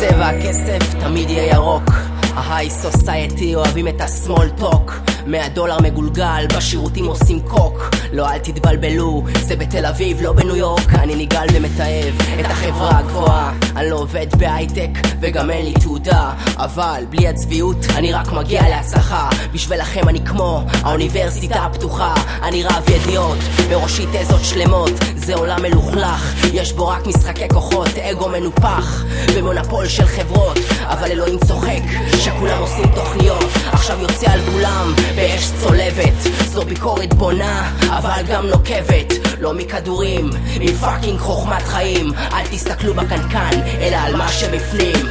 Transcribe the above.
צבע הכסף תמיד יהיה ירוק. ההיי סוסייטי אוהבים את הסמול טוק מאה דולר מגולגל, בשירותים עושים קוק. לא אל תתבלבלו, זה בתל אביב, לא בניו יורק. אני ניגל ומתעב את החברה הגבוהה. אני לא עובד בהייטק וגם אין לי תעודה. אבל בלי הצביעות אני רק מגיע להצלחה. בשבילכם אני כמו האוניברסיטה הפתוחה. אני רב ידיעות, בראשי תזות שלמות. זה עולם מלוכלך יש בו רק משחקי כוחות, אגו מנופח ומונופול של חברות. אבל אלוהים צוחק שכולם עושים תוכניות עכשיו יוצא על כולם באש צולבת. זו ביקורת בונה, אבל גם נוקבת. לא מכדורים, מפאקינג חוכמת חיים. אל תסתכלו בקנקן, אלא על מה שבפנים